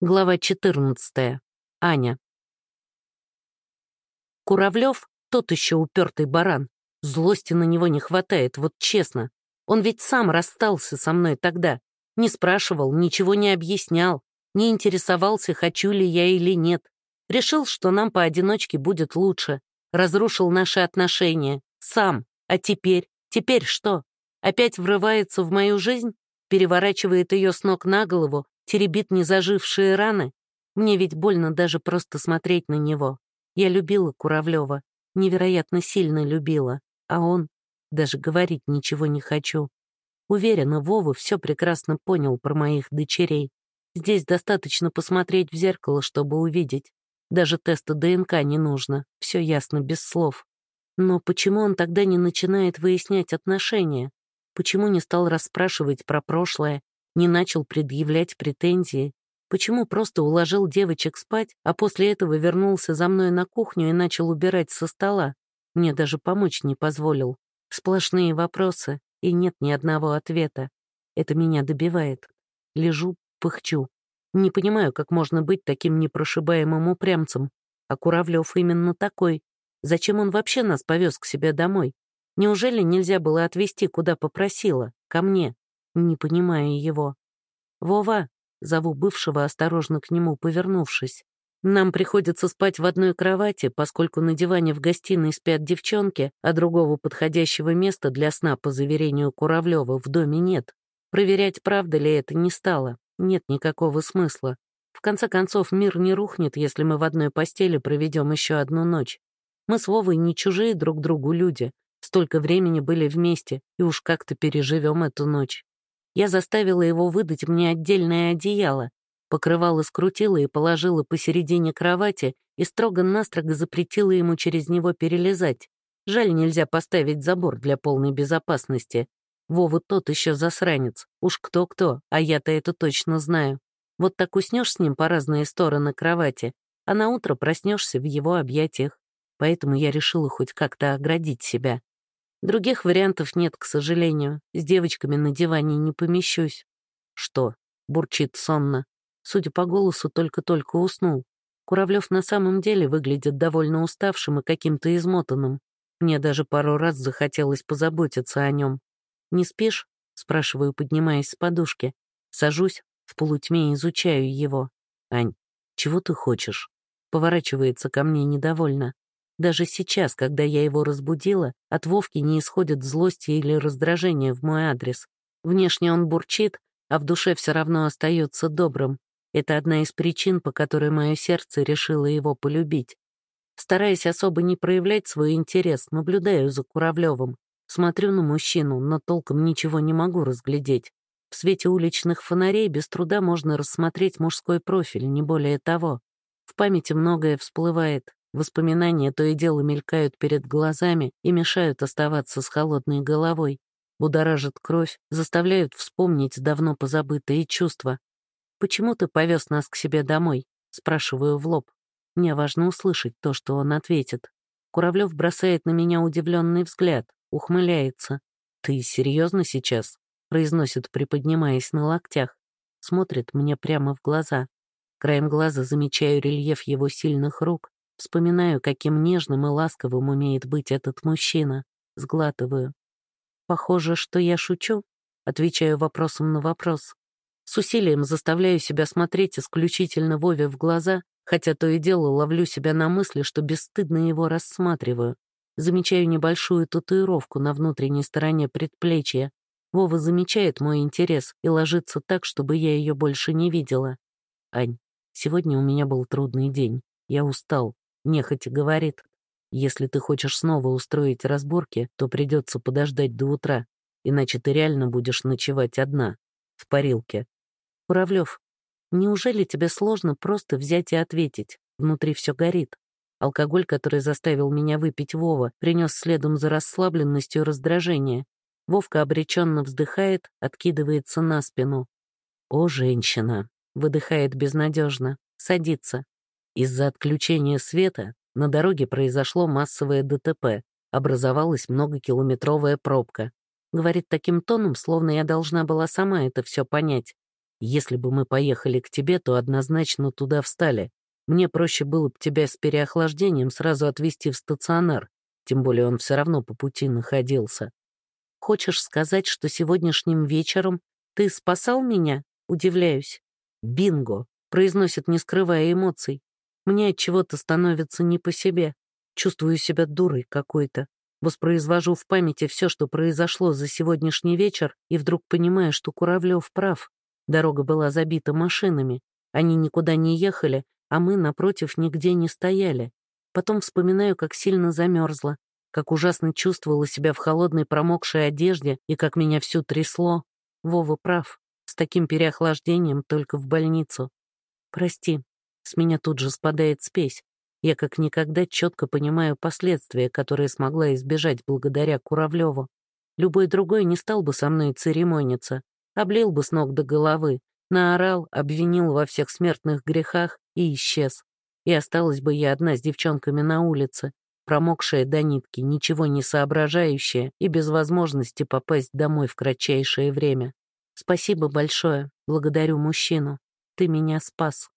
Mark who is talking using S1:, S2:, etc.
S1: Глава 14. Аня. Куравлев — тот еще упертый баран. Злости на него не хватает, вот честно. Он ведь сам расстался со мной тогда. Не спрашивал, ничего не объяснял, не интересовался, хочу ли я или нет. Решил, что нам поодиночке будет лучше. Разрушил наши отношения. Сам. А теперь? Теперь что? Опять врывается в мою жизнь? Переворачивает ее с ног на голову, теребит незажившие раны. Мне ведь больно даже просто смотреть на него. Я любила Куравлева, невероятно сильно любила, а он даже говорить ничего не хочу. Уверена, Вова все прекрасно понял про моих дочерей. Здесь достаточно посмотреть в зеркало, чтобы увидеть. Даже теста ДНК не нужно, все ясно, без слов. Но почему он тогда не начинает выяснять отношения? Почему не стал расспрашивать про прошлое не начал предъявлять претензии, почему просто уложил девочек спать, а после этого вернулся за мной на кухню и начал убирать со стола. Мне даже помочь не позволил. Сплошные вопросы, и нет ни одного ответа. Это меня добивает. Лежу, пыхчу. Не понимаю, как можно быть таким непрошибаемым упрямцем. А Куравлев именно такой. Зачем он вообще нас повез к себе домой? Неужели нельзя было отвезти, куда попросила? Ко мне? Не понимая его. «Вова», — зову бывшего, осторожно к нему повернувшись, «нам приходится спать в одной кровати, поскольку на диване в гостиной спят девчонки, а другого подходящего места для сна, по заверению Куравлева, в доме нет. Проверять, правда ли это, не стало. Нет никакого смысла. В конце концов, мир не рухнет, если мы в одной постели проведем еще одну ночь. Мы с Вовой не чужие друг другу люди. Столько времени были вместе, и уж как-то переживем эту ночь. Я заставила его выдать мне отдельное одеяло, покрывало скрутила и положила посередине кровати и строго-настрого запретила ему через него перелезать. Жаль, нельзя поставить забор для полной безопасности. Вова тот еще засранец. Уж кто-кто, а я-то это точно знаю. Вот так уснешь с ним по разные стороны кровати, а на утро проснешься в его объятиях. Поэтому я решила хоть как-то оградить себя. Других вариантов нет, к сожалению. С девочками на диване не помещусь. Что? Бурчит сонно. Судя по голосу, только-только уснул. Куравлев на самом деле выглядит довольно уставшим и каким-то измотанным. Мне даже пару раз захотелось позаботиться о нем. «Не спишь?» — спрашиваю, поднимаясь с подушки. Сажусь, в полутьме изучаю его. «Ань, чего ты хочешь?» Поворачивается ко мне недовольно. Даже сейчас, когда я его разбудила, от Вовки не исходит злости или раздражения в мой адрес. Внешне он бурчит, а в душе все равно остается добрым. Это одна из причин, по которой мое сердце решило его полюбить. Стараясь особо не проявлять свой интерес, наблюдаю за Куравлевым. Смотрю на мужчину, но толком ничего не могу разглядеть. В свете уличных фонарей без труда можно рассмотреть мужской профиль, не более того. В памяти многое всплывает, Воспоминания то и дело мелькают перед глазами и мешают оставаться с холодной головой, будоражат кровь, заставляют вспомнить давно позабытые чувства. «Почему ты повез нас к себе домой?» — спрашиваю в лоб. Мне важно услышать то, что он ответит. Куравлев бросает на меня удивленный взгляд, ухмыляется. «Ты серьезно сейчас?» — произносит, приподнимаясь на локтях. Смотрит мне прямо в глаза. Краем глаза замечаю рельеф его сильных рук, Вспоминаю, каким нежным и ласковым умеет быть этот мужчина. Сглатываю. Похоже, что я шучу. Отвечаю вопросом на вопрос. С усилием заставляю себя смотреть исключительно Вове в глаза, хотя то и дело ловлю себя на мысли, что бесстыдно его рассматриваю. Замечаю небольшую татуировку на внутренней стороне предплечья. Вова замечает мой интерес и ложится так, чтобы я ее больше не видела. «Ань, сегодня у меня был трудный день. Я устал нехотя говорит. «Если ты хочешь снова устроить разборки, то придется подождать до утра, иначе ты реально будешь ночевать одна, в парилке». «Куравлев, неужели тебе сложно просто взять и ответить? Внутри все горит. Алкоголь, который заставил меня выпить Вова, принес следом за расслабленностью раздражение. Вовка обреченно вздыхает, откидывается на спину. «О, женщина!» — выдыхает безнадежно, садится. Из-за отключения света на дороге произошло массовое ДТП, образовалась многокилометровая пробка. Говорит таким тоном, словно я должна была сама это все понять. Если бы мы поехали к тебе, то однозначно туда встали. Мне проще было бы тебя с переохлаждением сразу отвезти в стационар, тем более он все равно по пути находился. Хочешь сказать, что сегодняшним вечером ты спасал меня? Удивляюсь. Бинго, произносит, не скрывая эмоций. Мне от чего-то становится не по себе. Чувствую себя дурой какой-то. Воспроизвожу в памяти все, что произошло за сегодняшний вечер, и вдруг понимаю, что Куравлев прав. Дорога была забита машинами. Они никуда не ехали, а мы, напротив, нигде не стояли. Потом вспоминаю, как сильно замерзла, как ужасно чувствовала себя в холодной промокшей одежде и как меня всю трясло. Вова прав. С таким переохлаждением только в больницу. Прости, с меня тут же спадает спесь. Я как никогда четко понимаю последствия, которые смогла избежать благодаря Куравлеву. Любой другой не стал бы со мной церемониться, облил бы с ног до головы, наорал, обвинил во всех смертных грехах и исчез. И осталась бы я одна с девчонками на улице, промокшая до нитки, ничего не соображающая и без возможности попасть домой в кратчайшее время. Спасибо большое, благодарю мужчину. Ты меня спас.